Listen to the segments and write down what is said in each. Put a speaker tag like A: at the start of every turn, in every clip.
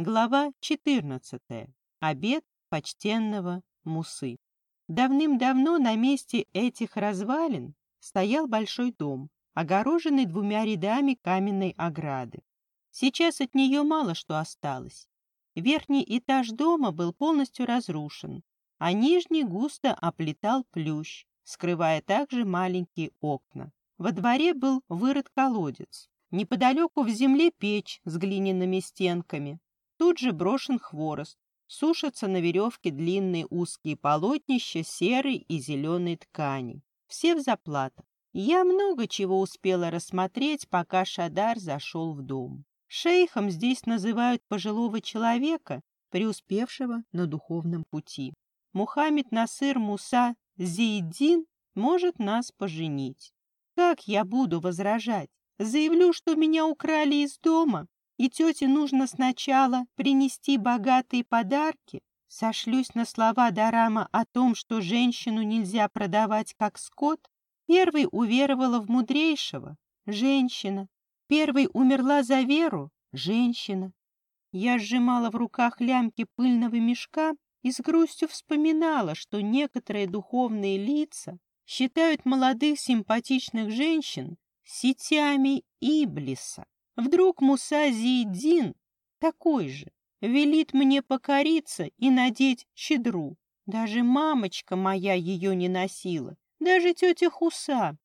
A: Глава 14. Обед почтенного Мусы. Давным-давно на месте этих развалин стоял большой дом, огороженный двумя рядами каменной ограды. Сейчас от нее мало что осталось. Верхний этаж дома был полностью разрушен, а нижний густо оплетал плющ, скрывая также маленькие окна. Во дворе был вырыт колодец. Неподалеку в земле печь с глиняными стенками. Тут же брошен хворост. Сушатся на веревке длинные узкие полотнища серой и зеленой ткани. Все в заплатах. Я много чего успела рассмотреть, пока Шадар зашел в дом. Шейхом здесь называют пожилого человека, преуспевшего на духовном пути. Мухаммед Насыр Муса Зейдин может нас поженить. Как я буду возражать? Заявлю, что меня украли из дома, и тете нужно сначала принести богатые подарки. Сошлюсь на слова Дарама о том, что женщину нельзя продавать как скот. Первой уверовала в мудрейшего — женщина. Первой умерла за веру — женщина. Я сжимала в руках лямки пыльного мешка и с грустью вспоминала, что некоторые духовные лица считают молодых симпатичных женщин сетями Иблиса. Вдруг Муса Зиедин такой же велит мне покориться и надеть щедру. Даже мамочка моя ее не носила, даже тетя Хуса.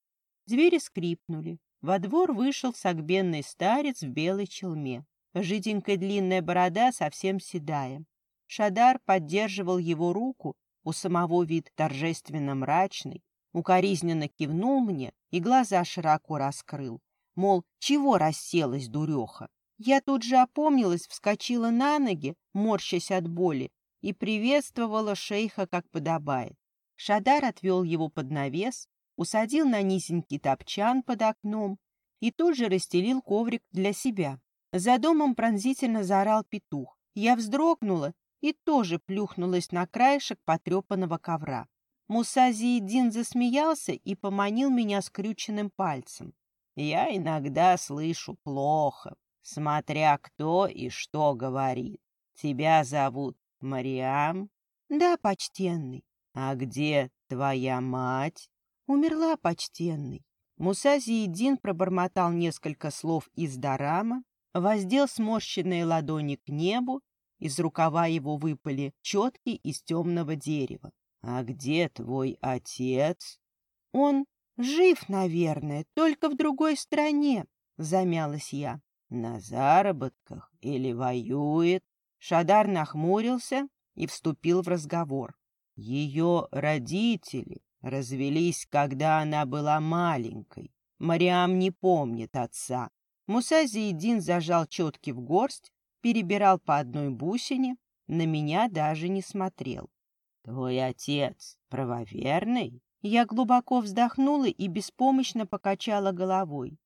A: Двери скрипнули. Во двор вышел согбенный старец в белой челме. Жиденькая длинная борода совсем седая. Шадар поддерживал его руку, у самого вид торжественно мрачный, укоризненно кивнул мне и глаза широко раскрыл. Мол, чего расселась дуреха? Я тут же опомнилась, вскочила на ноги, морщась от боли, и приветствовала шейха, как подобает. Шадар отвел его под навес, усадил на низенький топчан под окном и тут же расстелил коврик для себя. За домом пронзительно заорал петух. Я вздрогнула и тоже плюхнулась на краешек потрепанного ковра. Муса Зиедин засмеялся и поманил меня скрюченным пальцем. «Я иногда слышу плохо, смотря кто и что говорит. Тебя зовут Мариам?» «Да, почтенный». «А где твоя мать?» «Умерла, почтенный». Муса Зиедин пробормотал несколько слов из Дарама, воздел сморщенные ладони к небу, из рукава его выпали четки из темного дерева. «А где твой отец?» «Он жив, наверное, только в другой стране», — замялась я. «На заработках или воюет?» Шадар нахмурился и вступил в разговор. Ее родители развелись, когда она была маленькой. Мариам не помнит отца. Муса Зиедин зажал четки в горсть, перебирал по одной бусине, на меня даже не смотрел. «Твой отец правоверный?» Я глубоко вздохнула и беспомощно покачала головой.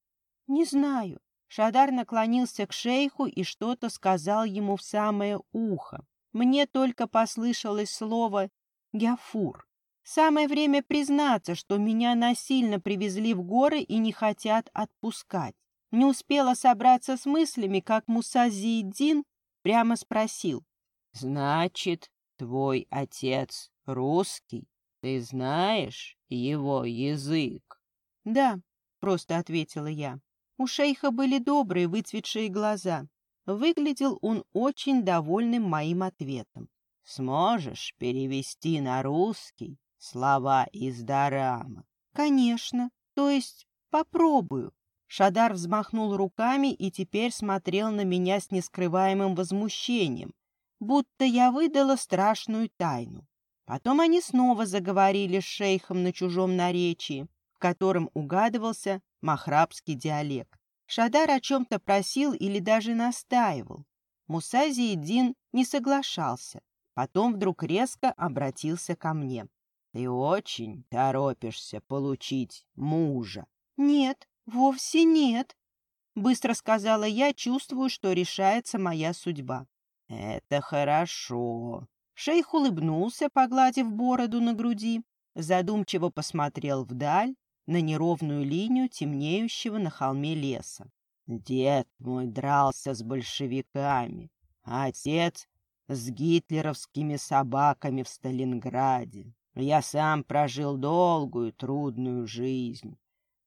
A: «Не знаю». Шадар наклонился к шейху и что-то сказал ему в самое ухо. Мне только послышалось слово «Гяфур». Самое время признаться, что меня насильно привезли в горы и не хотят отпускать. Не успела собраться с мыслями, как Муса Зиеддин прямо спросил. «Значит, Твой отец русский? Ты знаешь его язык? Да, просто ответила я. У шейха были добрые выцветшие глаза. Выглядел он очень довольным моим ответом. Сможешь перевести на русский слова из Дарама? Конечно, то есть попробую. Шадар взмахнул руками и теперь смотрел на меня с нескрываемым возмущением, будто я выдала страшную тайну. Потом они снова заговорили с шейхом на чужом наречии, в котором угадывался махрабский диалект. Шадар о чем-то просил или даже настаивал. Муса Зиеддин не соглашался. Потом вдруг резко обратился ко мне. «Ты очень торопишься получить мужа». «Нет, вовсе нет», — быстро сказала я, чувствую, что решается моя судьба. «Это хорошо». Шейх улыбнулся, погладив бороду на груди, задумчиво посмотрел вдаль на неровную линию темнеющего на холме леса. «Дед мой дрался с большевиками,
B: а отец с гитлеровскими собаками в Сталинграде. Я сам прожил долгую, трудную жизнь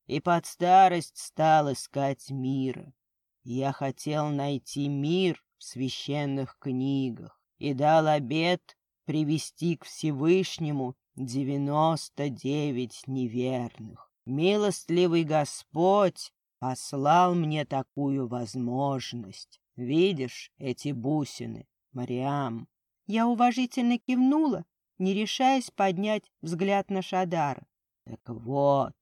B: и под старость стал искать мира. Я хотел найти мир в священных книгах и дал обет привести к Всевышнему девяносто девять неверных. Милостливый Господь послал мне такую возможность. Видишь эти бусины, Мариам?
A: Я уважительно кивнула, не решаясь поднять взгляд на Шадара.
B: Так вот,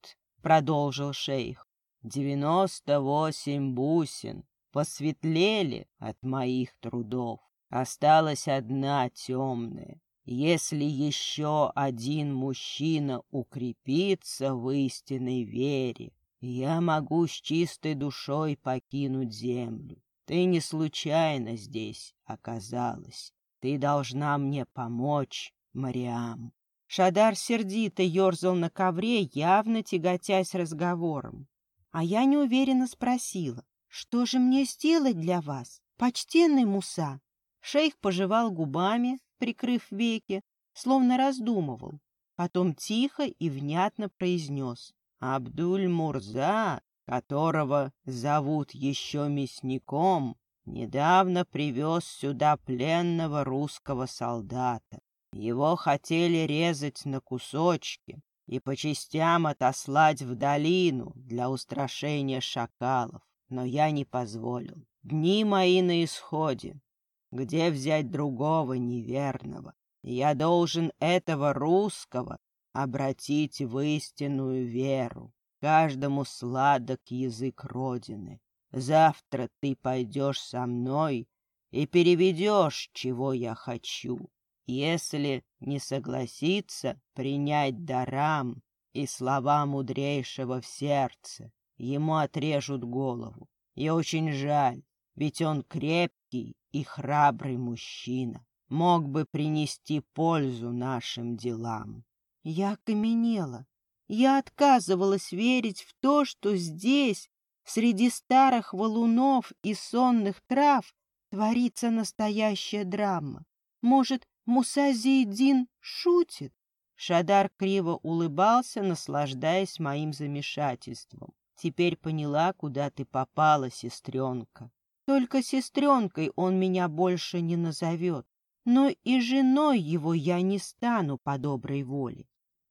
B: продолжил шейх, девяносто восемь бусин посветлели от моих трудов. Осталась одна темная. Если еще один мужчина укрепится в истинной вере, я могу с чистой душой покинуть землю. Ты не случайно здесь оказалась. Ты должна мне помочь, Мариам.
A: Шадар сердито ерзал на ковре, явно тяготясь разговором. А я неуверенно спросила, что же мне сделать для вас, почтенный Муса? Шейх пожевал губами, прикрыв веки, словно раздумывал. Потом тихо и внятно произнес.
B: Абдуль-Мурза, которого зовут еще мясником, недавно привез сюда пленного русского солдата. Его хотели резать на кусочки и по частям отослать в долину для устрашения шакалов, но я не позволил. Дни мои на исходе. Где взять другого неверного? Я должен этого русского обратить в истинную веру. Каждому сладок язык Родины. Завтра ты пойдешь со мной и переведешь, чего я хочу. Если не согласится принять дарам и слова мудрейшего в сердце, ему отрежут голову. И очень жаль, ведь он крепкий и храбрый мужчина, мог бы принести пользу нашим делам.
A: Я окаменела. Я отказывалась верить в то, что здесь, среди старых валунов и сонных трав, творится настоящая драма. Может, Муса Зейдин шутит? Шадар криво улыбался, наслаждаясь моим замешательством. Теперь поняла, куда ты попала, сестренка. Только сестренкой он меня больше не назовет но и женой его я не стану по доброй воле.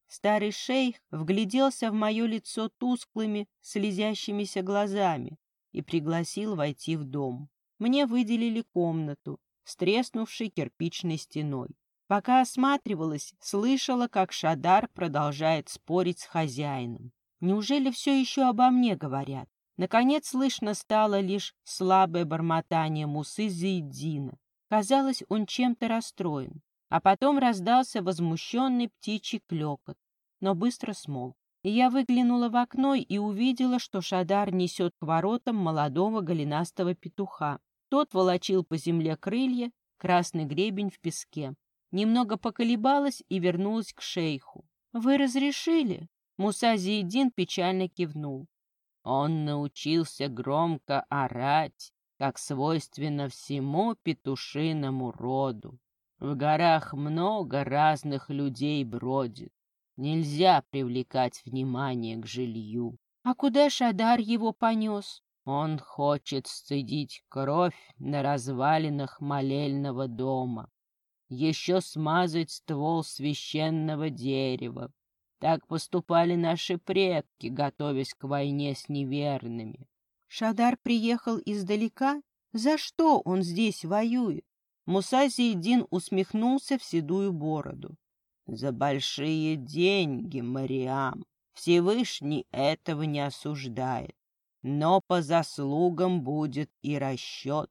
A: Старый шейх вгляделся в мое лицо тусклыми, слезящимися глазами и пригласил войти в дом. Мне выделили комнату с треснувшей кирпичной стеной. Пока осматривалась, слышала, как Шадар продолжает спорить с хозяином. Неужели все еще обо мне говорят? Наконец слышно стало лишь слабое бормотание Мусы Заиддина. Казалось, он чем-то расстроен. А потом раздался возмущенный птичий клекот, но быстро смолк. И я выглянула в окно и увидела, что Шадар несет к воротам молодого голенастого петуха. Тот волочил по земле крылья, красный гребень в песке. Немного поколебалась и вернулась к шейху. «Вы разрешили?» Муса Зиедин печально кивнул.
B: Он научился громко орать как свойственно всему петушиному роду. В горах много разных людей бродит. Нельзя привлекать внимание к жилью.
A: А куда Шадар его понес?
B: Он хочет сцедить кровь на развалинах молельного дома. Еще смазать ствол священного дерева. Так поступали наши предки, готовясь к войне с неверными.
A: Шадар приехал издалека? За что он здесь воюет? Муса Зейдин усмехнулся в седую бороду.
B: За большие деньги, Мариам. Всевышний этого не осуждает. Но по заслугам будет и расчет.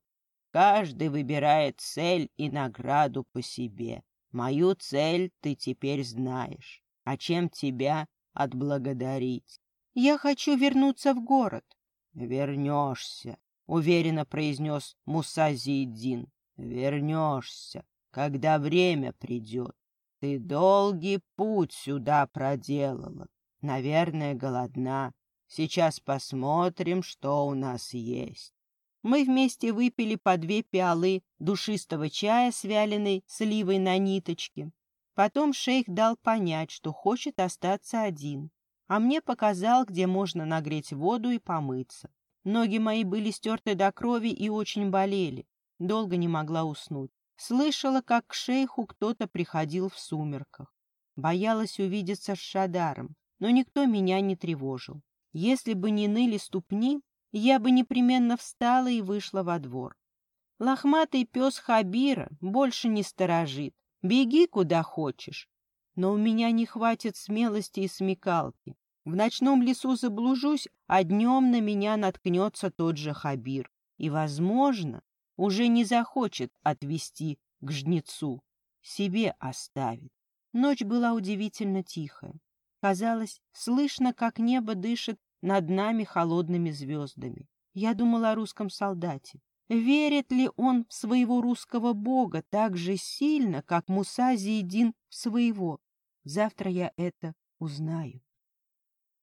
B: Каждый выбирает цель и награду по себе. Мою цель ты теперь знаешь. А чем тебя отблагодарить?
A: Я хочу вернуться в город.
B: «Вернешься», — уверенно произнес Муса Зиеддин. «Вернешься, когда время придет. Ты долгий путь сюда проделала. Наверное, голодна. Сейчас посмотрим, что у нас есть».
A: Мы вместе выпили по две пиалы душистого чая с вяленой сливой на ниточке. Потом шейх дал понять, что хочет остаться один, а мне показал, где можно нагреть воду и помыться. Ноги мои были стерты до крови и очень болели. Долго не могла уснуть. Слышала, как к шейху кто-то приходил в сумерках. Боялась увидеться с Шадаром, но никто меня не тревожил. Если бы не ныли ступни, я бы непременно встала и вышла во двор. Лохматый пес Хабира больше не сторожит. Беги куда хочешь. Но у меня не хватит смелости и смекалки. В ночном лесу заблужусь, а днем на меня наткнется тот же Хабир. И, возможно, уже не захочет отвести к жнецу. Себе оставит. Ночь была удивительно тихая. Казалось, слышно, как небо дышит над нами холодными звездами. Я думала о русском солдате. Верит ли он в своего русского бога так же сильно, как Муса Зиедин в своего? Завтра я это узнаю.